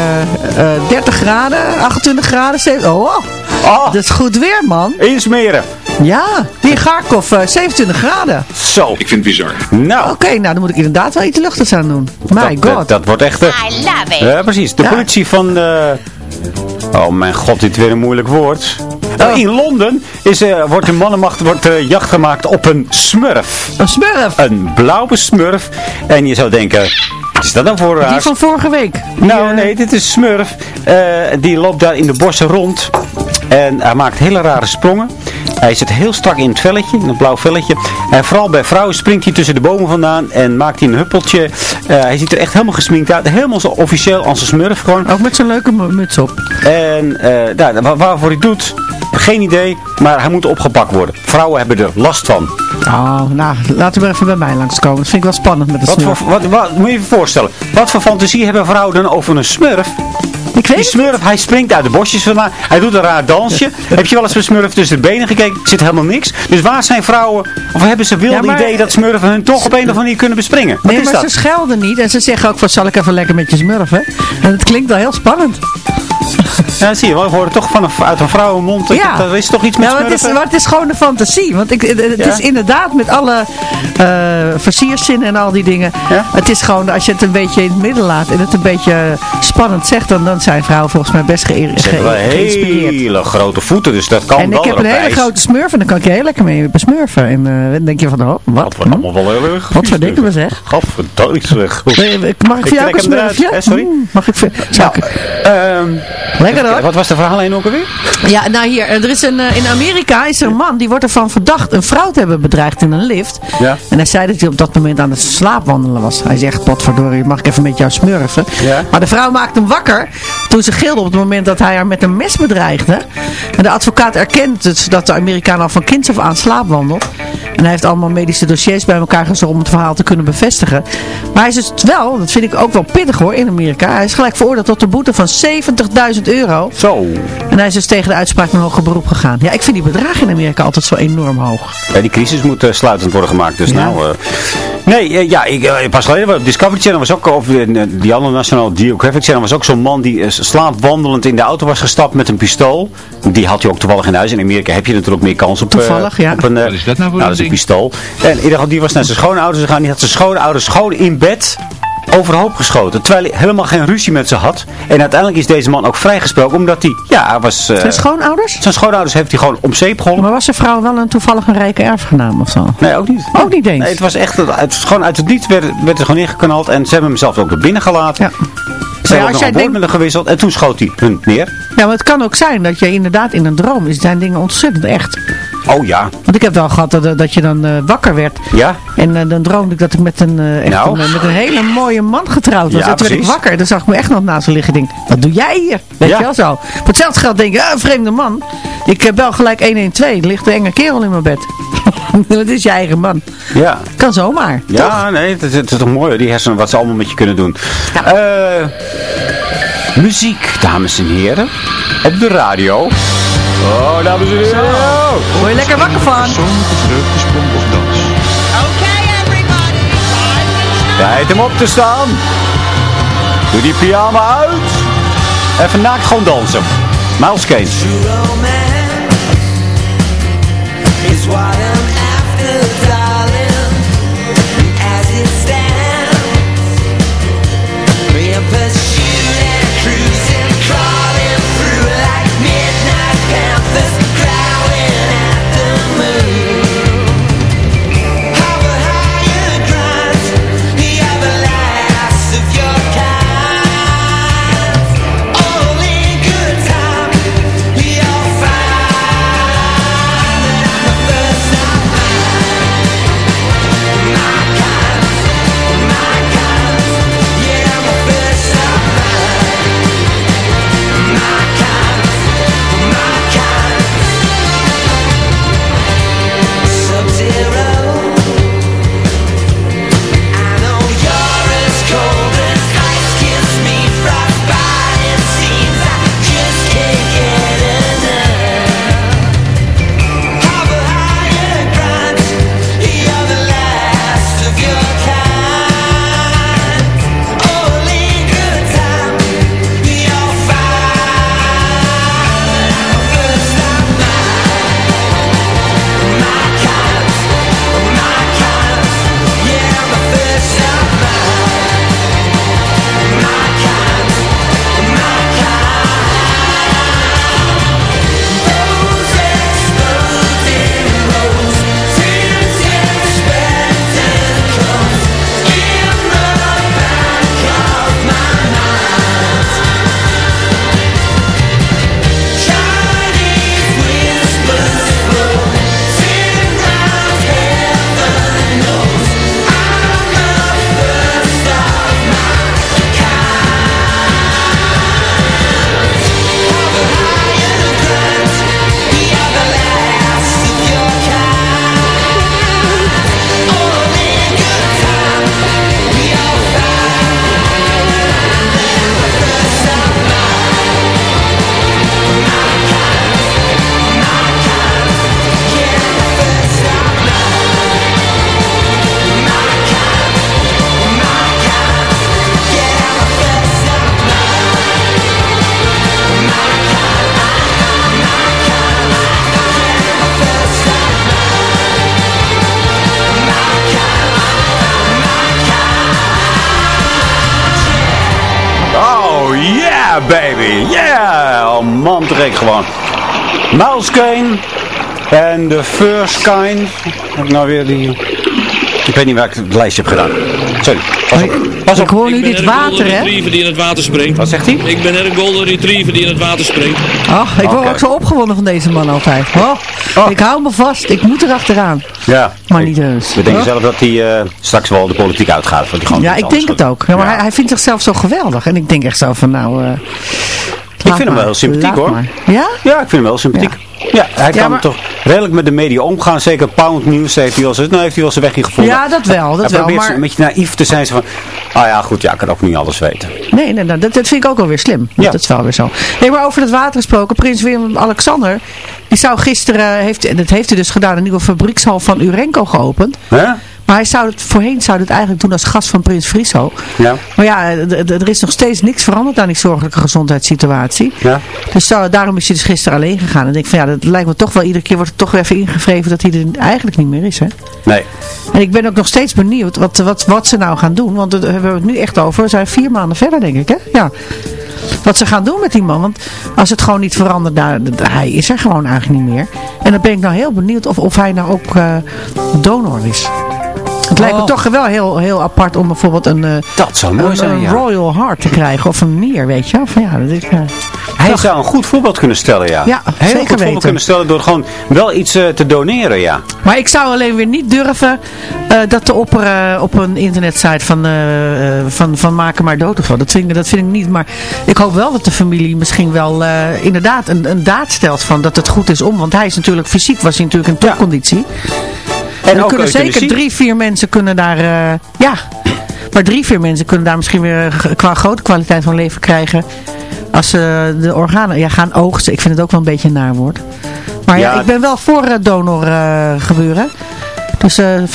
eh, eh, 30 graden, 28 graden, 7, oh, oh. Oh, Dat is goed weer, man. insmeren. Ja, in Garkov, eh, 27 graden. Zo. Ik vind het bizar. Nou, Oké, nou dan moet ik inderdaad wel iets luchtigs aan doen. My dat, god. dat, dat wordt echt... eh, I love it. Ja, precies. De Ja. politie van... Oh mijn god, dit is weer een moeilijk woord. Oh, in Londen is, eh, wordt de mannenmacht wordt, eh, jacht gemaakt op een smurf. Een smurf. Een blauwe smurf. En je zou denken, wat is dat dan voor Die raar? van vorige week. Die, Nou eh, nee, dit is Smurf. Eh, die loopt daar in de bossen rond. En hij maakt hele rare sprongen. Hij zit heel strak in het velletje, in het blauw velletje. En vooral bij vrouwen springt hij tussen de bomen vandaan en maakt hij een huppeltje. Eh, hij ziet er echt helemaal gesminkt uit. Helemaal zo officieel als een smurf gewoon. Ook met zo'n leuke mu- muts op. En wa- waarvoor hij doet, geen idee. Maar hij moet opgepakt worden. Vrouwen hebben er last van. Oh, nou, laten we even bij mij langskomen. Dat vind ik wel spannend met de Wat, smurf. voor, wat, wat, moet je je voorstellen. Wat voor fantasie hebben vrouwen dan over een smurf? Ik weet Die smurf, hij springt uit de bosjes vandaan. Hij doet een raar dansje. Heb je wel eens bij smurf tussen de benen gekeken? Zit helemaal niks. Dus waar zijn vrouwen, of hebben ze wilde Ja, maar- idee dat smurfen hun toch op een of andere manier kunnen bespringen? Wat Nee, is maar dat? ze schelden niet. En ze zeggen ook van, zal ik even lekker met je smurfen? En het klinkt wel heel spannend. Ja, zie je wel. We horen toch van een, uit een vrouwenmond. Ja. Dat is toch iets met Ja, maar het, is, maar het is gewoon een fantasie. Want ik, het, het Ja? is inderdaad met alle eh versierszinnen en al die dingen. Ja? Het is gewoon, als je het een beetje in het midden laat en het een beetje spannend zegt, dan, dan zijn vrouwen volgens mij best ge Ze hebben wel ge geïnspireerd. hele grote voeten, dus dat kan En wel ik heb een hele grote smurf en dan kan ik je heel lekker mee besmurfen. En eh, dan denk je van, oh, wat? Dat wordt allemaal wel heel erg Wat verdikken we zeg? Zeg. Eh, Mag ik voor jou ook een smurfje? Eh, sorry? Mm, Mag ik voor... Ehm, Lekker hoor. wat was de verhaallijn ook alweer? Ja, nou hier, er is een, eh, in Amerika is er een man, die wordt ervan verdacht een vrouw te hebben bedreigd in een lift. Ja. En hij zei dat hij op dat moment aan het slaapwandelen was. Hij zegt, potverdorie, mag ik even met jou smurfen? Ja. Maar de vrouw maakte hem wakker toen ze gilde op het moment dat hij haar met een mes bedreigde. En de advocaat erkent dus dat de Amerikaan al van kinds af aan slaapwandelt. En hij heeft allemaal medische dossiers bij elkaar gezocht om het verhaal te kunnen bevestigen. Maar hij is dus wel, dat vind ik ook wel pittig hoor, in Amerika. Hij is gelijk veroordeeld tot een boete van 70.000 euro. Zo. En hij is dus tegen de uitspraak van hoger beroep gegaan. Ja, ik vind die bedragen in Amerika altijd zo enorm hoog. Ja, die crisis moet eh, sluitend worden gemaakt. Dus nou... eh, nee, eh, ja, ik, pas geleden op Discovery Channel was ook, of die andere National Geographic Channel was ook zo'n man die uh, slaapwandelend in de auto was gestapt met een pistool. Die had hij ook toevallig in huis. In Amerika heb je natuurlijk meer kans op, Toevallig, ja. op een, eh, Wat is dat nou voor nou, een dat is een ding? pistool. En in ieder geval, die was naar zijn schoonouders gegaan. Die had zijn schoonouders gewoon in bed overhoop geschoten. Terwijl hij helemaal geen ruzie met ze had. En uiteindelijk is deze man ook vrijgesproken omdat hij, ja, hij was... eh, Zijn schoonouders? zijn schoonouders heeft hij gewoon om zeep geholpen. Maar was zijn vrouw wel een toevallig een rijke erfgenaam of zo? Nee, ook niet. Ook niet eens. Nee, het was echt, het, was gewoon uit het niet werd, werd er gewoon ingekanald. En ze hebben hem zelf ook er binnen gelaten. Ja. Ze Ja, hebben nog denkt- gewisseld. En toen schoot hij hun neer. Ja, maar het kan ook zijn dat je inderdaad in een droom is. zijn dingen ontzettend echt. Oh ja. Want ik heb wel gehad dat, dat je dan eh, wakker werd. Ja? En eh, dan droomde ik dat ik met een, eh, echt Nou. een, met een hele mooie man getrouwd was. Ja, en toen werd ik wakker. Dan zag ik me echt nog naast liggen. Ik denk, wat doe jij hier? Weet Ja. je wel zo. Voor hetzelfde geld denk ik, ah, een vreemde man. Ik heb wel gelijk 112. Er ligt een enge kerel in mijn bed. (laughs) dat is je eigen man. Ja. Kan zomaar. Ja, nee, het is, het is toch mooi hoor, die hersenen, wat ze allemaal met je kunnen doen. Eh, muziek, dames en heren. Op de radio. Oh, dames en heren. Word je lekker wakker van? Persoonlijke vreugdesprong of dans. Tijd hem op te staan. Doe die pyjama uit. Even naakt gewoon dansen. Miles Kane. De first kind. Heb ik nou weer die... Ik weet niet waar ik het lijstje heb gedaan. Sorry. Pas op. Pas Ik hoor nu Ik ben dit er een water, golden hè? retriever die in het water springt. Wat zegt hij? Ik ben er een golden retriever die in het water springt. Ach, ik word ook zo opgewonden van deze man altijd. Oh, Oh. Ik hou me vast. Ik moet er achteraan. Ja. Maar niet heus. We denken Oh. zelf dat hij eh, straks wel de politiek uitgaat. Want die gewoon Ja, ik denk het ook. Ja, maar Ja. Hij, hij vindt zichzelf zo geweldig. En ik denk echt zo van, nou... eh, Ik vind hem wel heel sympathiek hoor. Ja? Ja, ik vind hem wel sympathiek. Ja, hij Ja, kan maar- toch redelijk met de media omgaan. Zeker Pound News heeft hij wel zijn, nou heeft hij wel zijn weg in gevonden. Ja, dat wel, dat hij wel, probeert maar- een beetje naïef te zijn. Zo van, ah ja, goed, ja, ik kan ook niet alles weten. Nee, nee, nee dat, dat vind ik ook wel weer slim. Dat is wel weer zo. Nee, maar over het water gesproken. Prins Willem-Alexander, die zou gisteren, heeft, en dat heeft hij dus gedaan, een nieuwe fabriekshal van Urenco geopend. Hè? Maar hij zou het, voorheen zou het eigenlijk doen als gast van Prins Friso. Ja. Maar ja, er is nog steeds niks veranderd aan die zorgelijke gezondheidssituatie. Ja. Dus zo- daarom is hij dus gisteren alleen gegaan. En ik denk van ja, dat lijkt me toch wel, iedere keer wordt het toch weer even ingevreven dat hij er eigenlijk niet meer is. Hè? Nee. En ik ben ook nog steeds benieuwd wat, wat, wat ze nou gaan doen. Want hebben we het nu echt over. We zijn vier maanden verder, denk ik. Hè? Ja. Wat ze gaan doen met die man. Want als het gewoon niet verandert, nou, hij is er gewoon eigenlijk niet meer. En dan ben ik nou heel benieuwd of, of hij nou ook eh, donor is. Het lijkt me Oh. toch wel heel, heel apart om bijvoorbeeld een, eh, Dat zou mooi een, zijn, een ja. Royal Heart te krijgen. Of een nier, weet je. Van, ja, dat ik, eh, Hij zou een goed voorbeeld kunnen stellen, ja. Ja, Heel zeker goed voorbeeld weten. kunnen stellen door gewoon wel iets eh, te doneren, ja. Maar ik zou alleen weer niet durven dat te opperen op een internetsite van, van, van maken maar dood of zo. Dat vind, ik, dat vind ik niet. Maar ik hoop wel dat de familie misschien wel inderdaad een, een daad stelt van dat het goed is om. Want hij is natuurlijk fysiek, was hij natuurlijk in topconditie. En, er kunnen zeker drie, vier mensen kunnen daar, eh, ja, maar drie, vier mensen kunnen daar misschien weer qua grote kwaliteit van leven krijgen. Als ze de organen ja, gaan oogsten. Ik vind het ook wel een beetje een naar woord. Maar ja, Ja. ik ben wel voor eh, donor eh, gebeuren. Dus eh, eh,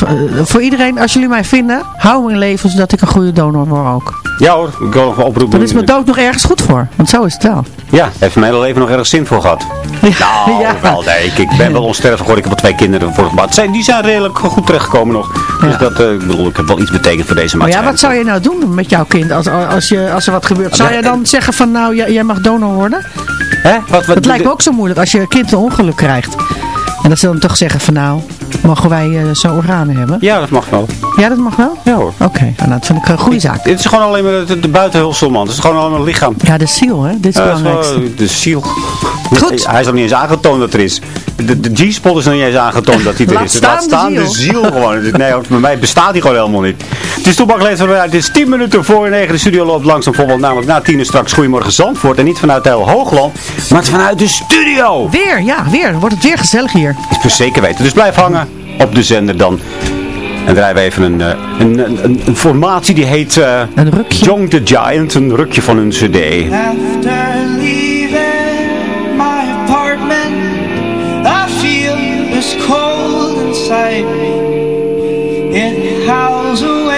voor iedereen, als jullie mij vinden, hou me in leven zodat ik een goede donor word ook. Ja hoor, ik wil nog oproepen. Dan is mijn dood nog ergens goed voor. Want zo is het wel. Ja, heeft mijn hele leven nog erg zin voor gehad. Nou, (laughs) Ja. wel, nee, ik, ik ben wel onsterfelijk geworden. Ik heb al twee kinderen voor gebouwd. Zijn, die zijn redelijk goed terechtgekomen nog. Dus dat, eh, ik bedoel, ik heb wel iets betekend voor deze Maar ja, maatschappij. wat zou je nou doen met jouw kind als, als, je, als er wat gebeurt? Zou jij dan zeggen van nou, jij, jij mag donor worden? Hè? Wat, wat, Het lijkt me ook zo moeilijk als je kind een ongeluk krijgt. En dat ze dan toch zeggen van nou, mogen wij eh zo'n organen hebben? Ja, dat mag wel. Ja, dat mag wel? Ja hoor. Oké, nou, dat vind ik een goede zaak. Dit is gewoon alleen maar de, de buitenhulsel, man. Het is gewoon allemaal lichaam. Ja, de ziel, hè? Dit is het belangrijkste. wel de ziel. Goed. Hij is nog niet eens aangetoond dat er is. De, de G-spot is nog niet eens aangetoond dat hij er Laat is. Laat staan de ziel. ziel gewoon. (laughs) Nee, bij mij bestaat hij gewoon helemaal niet. Het is toepak van Het is 10 minuten voor 9. De studio loopt langzaam vol. Want namelijk na 10 uur straks Goedemorgen Zandvoort. En niet vanuit heel Hoogland, maar vanuit de studio. Weer, ja, weer. Wordt het weer gezellig hier. Zeker weten. Dus blijf hangen op de zender dan. En draaien we even een, eh, een, een, een, een formatie die heet eh Een rukje. Young the Giant. Een rukje van hun cd. After leaving my apartment, I feel this cold inside me. It howls away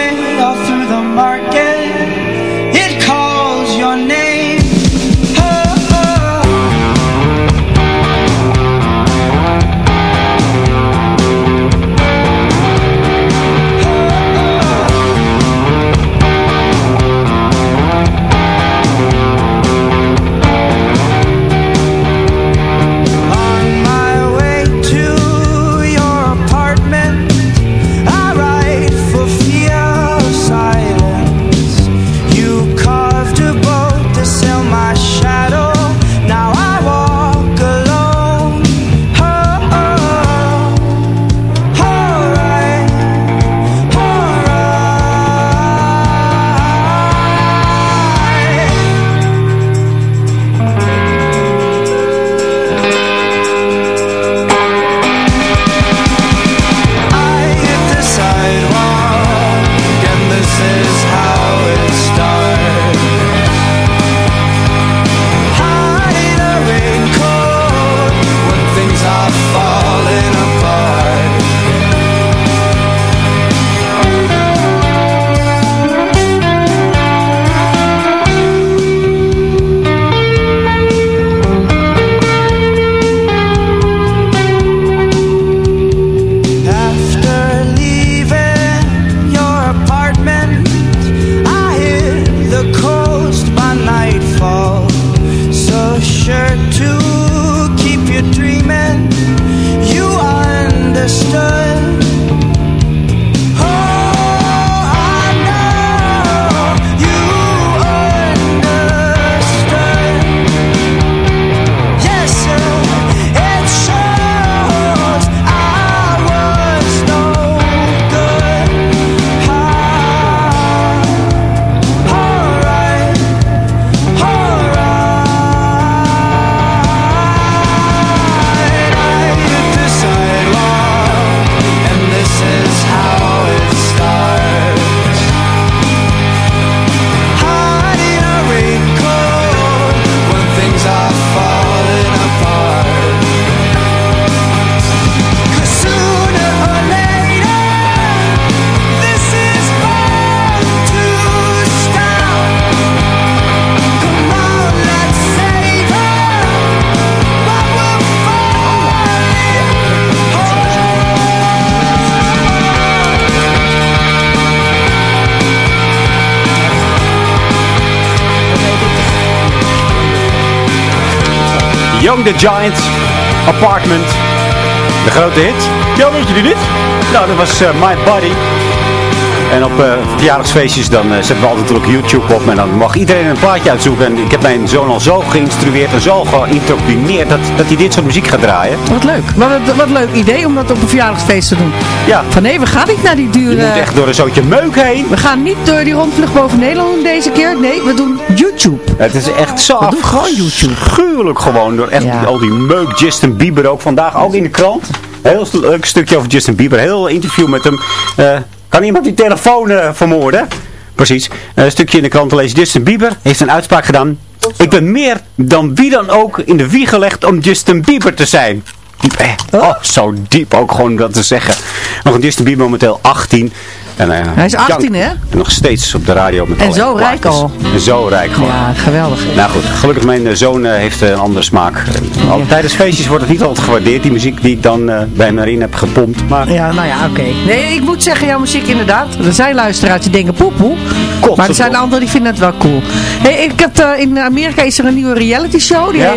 the Giant, Apartment. De grote hit. Ja, weet je die niet? Nou, dat was eh, My Body. En op eh, verjaardagsfeestjes dan eh, zetten we altijd ook YouTube op. En dan mag iedereen een plaatje uitzoeken. En ik heb mijn zoon al zo geïnstrueerd en zo geïndoctrineerd dat, dat hij dit soort muziek gaat draaien. Wat leuk. Wat een, wat een leuk idee om dat op een verjaardagsfeest te doen. Ja. Van nee, we gaan niet naar die Je dure... moet echt door een zootje meuk heen. We gaan niet door die rondvlucht boven Nederland deze keer. Nee, we doen YouTube. Het is echt zo We doen gewoon YouTube. afschuwelijk gewoon. Door echt Ja. al die meuk. Justin Bieber ook vandaag. Ook in de krant. Heel leuk stukje over Justin Bieber. Heel interview met hem. Eh, kan iemand die telefoon eh, vermoorden? Precies. Een stukje in de krant lezen. Justin Bieber heeft een uitspraak gedaan. Ik ben meer dan wie dan ook in de wieg gelegd om Justin Bieber te zijn. Eh. Oh, zo diep ook gewoon dat te zeggen. Nog een Justin Bieber momenteel 18. En, eh, Hij is 18 jank- hè? En nog steeds op de radio met En zo rijk plaatjes. al. En zo rijk gewoon. Ja, geweldig. Nou goed, gelukkig mijn eh, zoon eh, heeft een andere smaak. Tijdens feestjes wordt het niet altijd gewaardeerd, die muziek die ik dan bij hem erin heb gepompt. Maar Ja, nou ja, oké. Nee, ik moet zeggen, jouw muziek inderdaad. Er zijn luisteraars die denken poepoe. Maar er zijn anderen die vinden het wel cool. Hey, ik had, in Amerika is er een nieuwe reality show. Die Ja.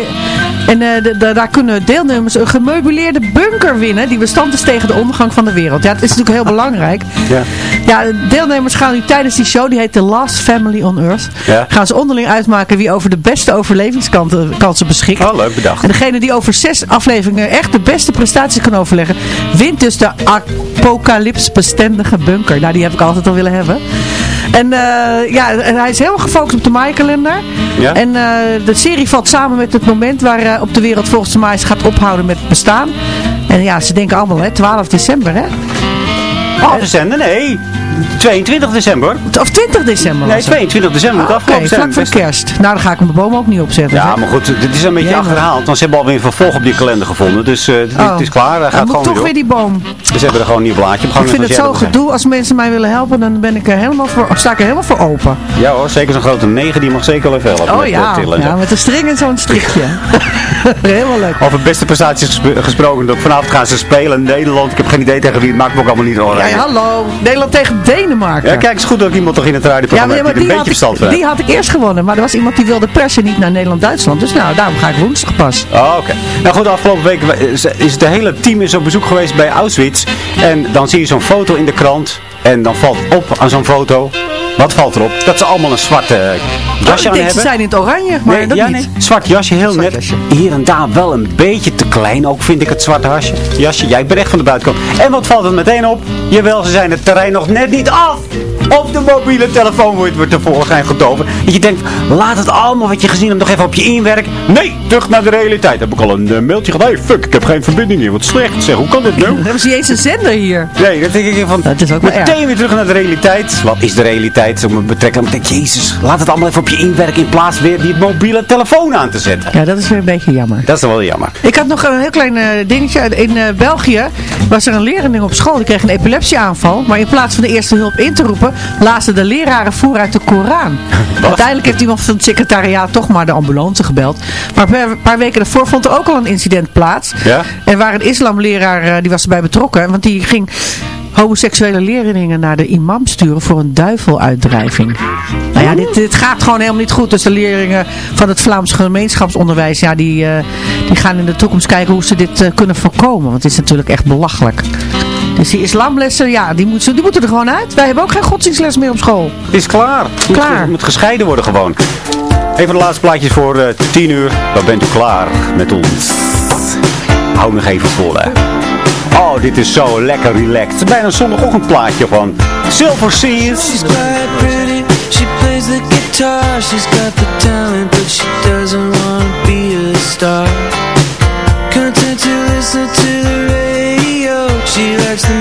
En de- de- daar kunnen deelnemers een gemeubileerde bunker winnen. Die bestand is tegen de ondergang van de wereld. Ja, het is natuurlijk heel belangrijk. ja. Ja, deelnemers gaan nu tijdens die show, die heet The Last Family on Earth. Ja. Gaan ze onderling uitmaken wie over de beste overlevingskansen kansen beschikt. Oh, leuk bedacht. En degene die over zes afleveringen echt de beste prestaties kan overleggen, wint dus de apocalypsbestendige bunker. Nou, die heb ik altijd al willen hebben. En eh, ja, en hij is helemaal gefocust op de Maya-kalender. Ja. En eh, de serie valt samen met het moment waar eh, op de wereld volgens de Maya's gaat ophouden met bestaan. En ja, ze denken allemaal, hè, 12 december, hè? Oh, december? Nee. 22 december. Of 20 december Nee, was het. 22 december. Ah, Oké, vlak voor kerst. Nou, dan ga ik mijn boom ook niet opzetten. Ja, zeg. maar goed, dit is een beetje Ja, maar- achterhaald. Want ze hebben alweer een vervolg op die kalender gevonden. Dus eh, het, is- Oh. het is klaar. Hij gaat moet gewoon toch weer die boom. Dus ze hebben er gewoon een nieuw blaadje. Ik vind het zo gedoe. Als mensen mij willen helpen, dan ben ik er helemaal voor, sta ik er helemaal voor open. Ja hoor, zeker zo'n grote 9. Die mag zeker wel even helpen. Oh met, ja, met een string en zo'n strikje. (laughs) helemaal leuk. Over beste prestaties gesp- gesproken. dat Vanavond gaan ze spelen in Nederland. Ik heb geen idee tegen wie. Het maakt me ook allemaal niet oranje. ja, hallo. Nederland tegen Denemarken. Ja, kijk, het is goed dat iemand toch in het Ja, radioprogramma maar, heeft maar die die, een beetje had ik, die had ik eerst gewonnen. Maar er was iemand die wilde persen niet naar Nederland-Duitsland. Dus nou, daarom ga ik woensdag pas. Oh, oké. Nou goed, de afgelopen week is- is het hele team is op bezoek geweest bij Auschwitz. En dan zie je zo'n foto in de krant. En dan valt op aan zo'n foto. Wat valt erop? Dat ze allemaal een zwarte eh, Oh, jasje ik aan denk, ze hebben. zijn in het oranje, maar Nee, dat ja, niet. nee. Zwart jasje, heel Zwart net. jasje. Hier en daar wel een beetje te klein ook, vind ik het zwarte hasje. jasje. Ja, ik ben echt van de buitenkant. En wat valt er meteen op? Jawel, ze zijn het terrein nog net niet af. Op de mobiele telefoon wordt, tevoorschijn getoven. Dat je denkt, laat het allemaal wat je gezien hebt nog even op je inwerken. Nee, terug naar de realiteit. Heb ik al een eh, mailtje gedaan. Hey, fuck, ik heb geen verbinding hier. Wat slecht. Zeg, hoe kan dit nou? Dan hebben ze niet eens een zender hier. Nee, dat denk ik van. Dat is ook wel erg. Meteen weer terug naar de realiteit. Wat is de realiteit? Om me betrekken. Ik denk, jezus, laat het allemaal even op je inwerken. In plaats weer die mobiele telefoon aan te zetten. Ja, dat is weer een beetje jammer. Dat is wel jammer. Ik had nog een heel klein eh, dingetje. In eh, België was er een leerling op school. Die kreeg een epilepsieaanval. Maar in plaats van de eerste hulp in te roepen, lazen de leraren voor uit de Koran. (laughs) Uiteindelijk heeft iemand van het secretariaat toch maar de ambulance gebeld. Maar een paar weken daarvoor vond er ook al een incident plaats. Ja? Er waar een islamleraar, eh, die was erbij betrokken. Want die ging homoseksuele leerlingen naar de imam sturen voor een duiveluitdrijving. Nou ja, dit, dit gaat gewoon helemaal niet goed. Dus de leerlingen van het Vlaams gemeenschapsonderwijs, ja, die, eh, die gaan in de toekomst kijken hoe ze dit eh, kunnen voorkomen. Want het is natuurlijk echt belachelijk. Dus die islamlessen, ja, die, moet, die moeten er gewoon uit. Wij hebben ook geen godsdienstles meer op school. Het is klaar. Het moet- Klaar. Het moet gescheiden worden gewoon. Even de laatste plaatjes voor eh 10 uur. Dan bent u klaar met ons. Hou nog even vol, hè. Oh, dit is zo lekker relaxed. Het is bijna een zondagochtendplaatje van Silver Seas. She's quite pretty, she plays the guitar She's got the talent, but she doesn't want to be a star Content to listen to the She likes the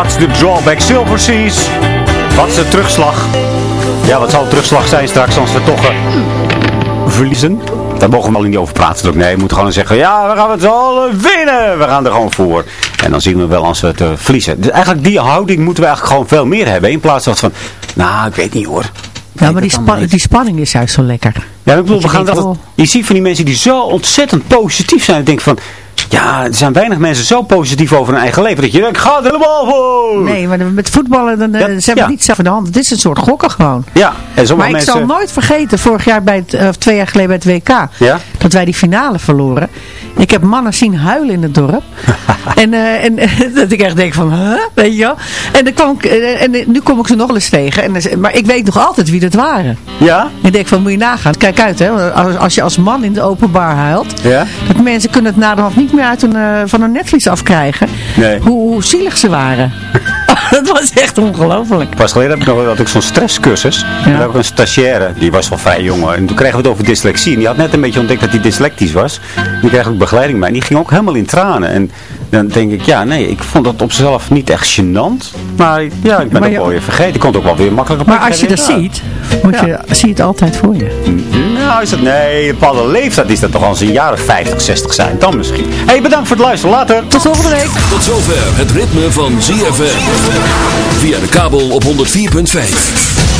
What's the drawback? Silver Seas. Wat is de terugslag? Ja, wat zal de terugslag zijn straks als we toch eh, verliezen? Daar mogen we al niet over praten. Nee, we moeten gewoon zeggen, ja, we gaan het allen winnen. We gaan er gewoon voor. En dan zien we wel als we het eh, verliezen. Dus eigenlijk die houding moeten we eigenlijk gewoon veel meer hebben. In plaats van, nou, ik weet niet hoor. Ja, maar die, spa- die spanning is juist zo lekker. Ja, ik bedoel, Dat we je gaan dat, oh. je ziet van die mensen die zo ontzettend positief zijn. Ik denk van, ja, er zijn weinig mensen zo positief over hun eigen leven. Dat je denkt, ik ga er helemaal voor. Nee, maar met voetballen dan, eh, hebben ja. niet zelf in de hand. Het is een soort gokken gewoon. Ja, en sommige Maar ik mensen... zal nooit vergeten, vorig jaar bij het, eh, of twee jaar geleden bij het WK, Ja? Dat wij die finale verloren. Ik heb mannen zien huilen in het dorp. (laughs) en eh, en (laughs) dat ik echt denk van, huh? weet je wel. En, dan kwam ik, eh, en eh, nu kom ik ze nog eens tegen. En, ze- maar ik weet nog altijd wie dat waren. Ja? Ik denk van, moet je nagaan. Kijk uit, hè. Als, als je als man in de openbaar huilt. Ja? Dat mensen kunnen het na de hand niet meer uit hun, eh, van hun netvlies afkrijgen. Nee. Hoe, hoe zielig ze waren. (laughs) (laughs) dat was echt ongelooflijk. Pas geleden heb ik nog had ik zo'n stresscursus. En daar heb ik een stagiaire, die was wel vrij jong. En toen kregen we het over dyslexie. En die had net een beetje ontdekt dat hij dyslectisch was. Die kreeg ook begeleiding bij. En die ging ook helemaal in tranen. En dan denk ik, ja, nee, ik vond dat op zichzelf niet echt gênant. Maar ja, ik ben Maar ook je- wel weer vergeten. Ik kon het ook wel weer makkelijk op Maar als je dat ziet, moet je, zie je het altijd voor je. Nou, is dat, nee, een bepaalde leeftijd is dat toch al een jaren 50, 60 zijn. Dan misschien. Hé, hey, bedankt voor het luisteren. Later. Tot volgende week. Tot zover het ritme van ZFM. Via de kabel op 104.5.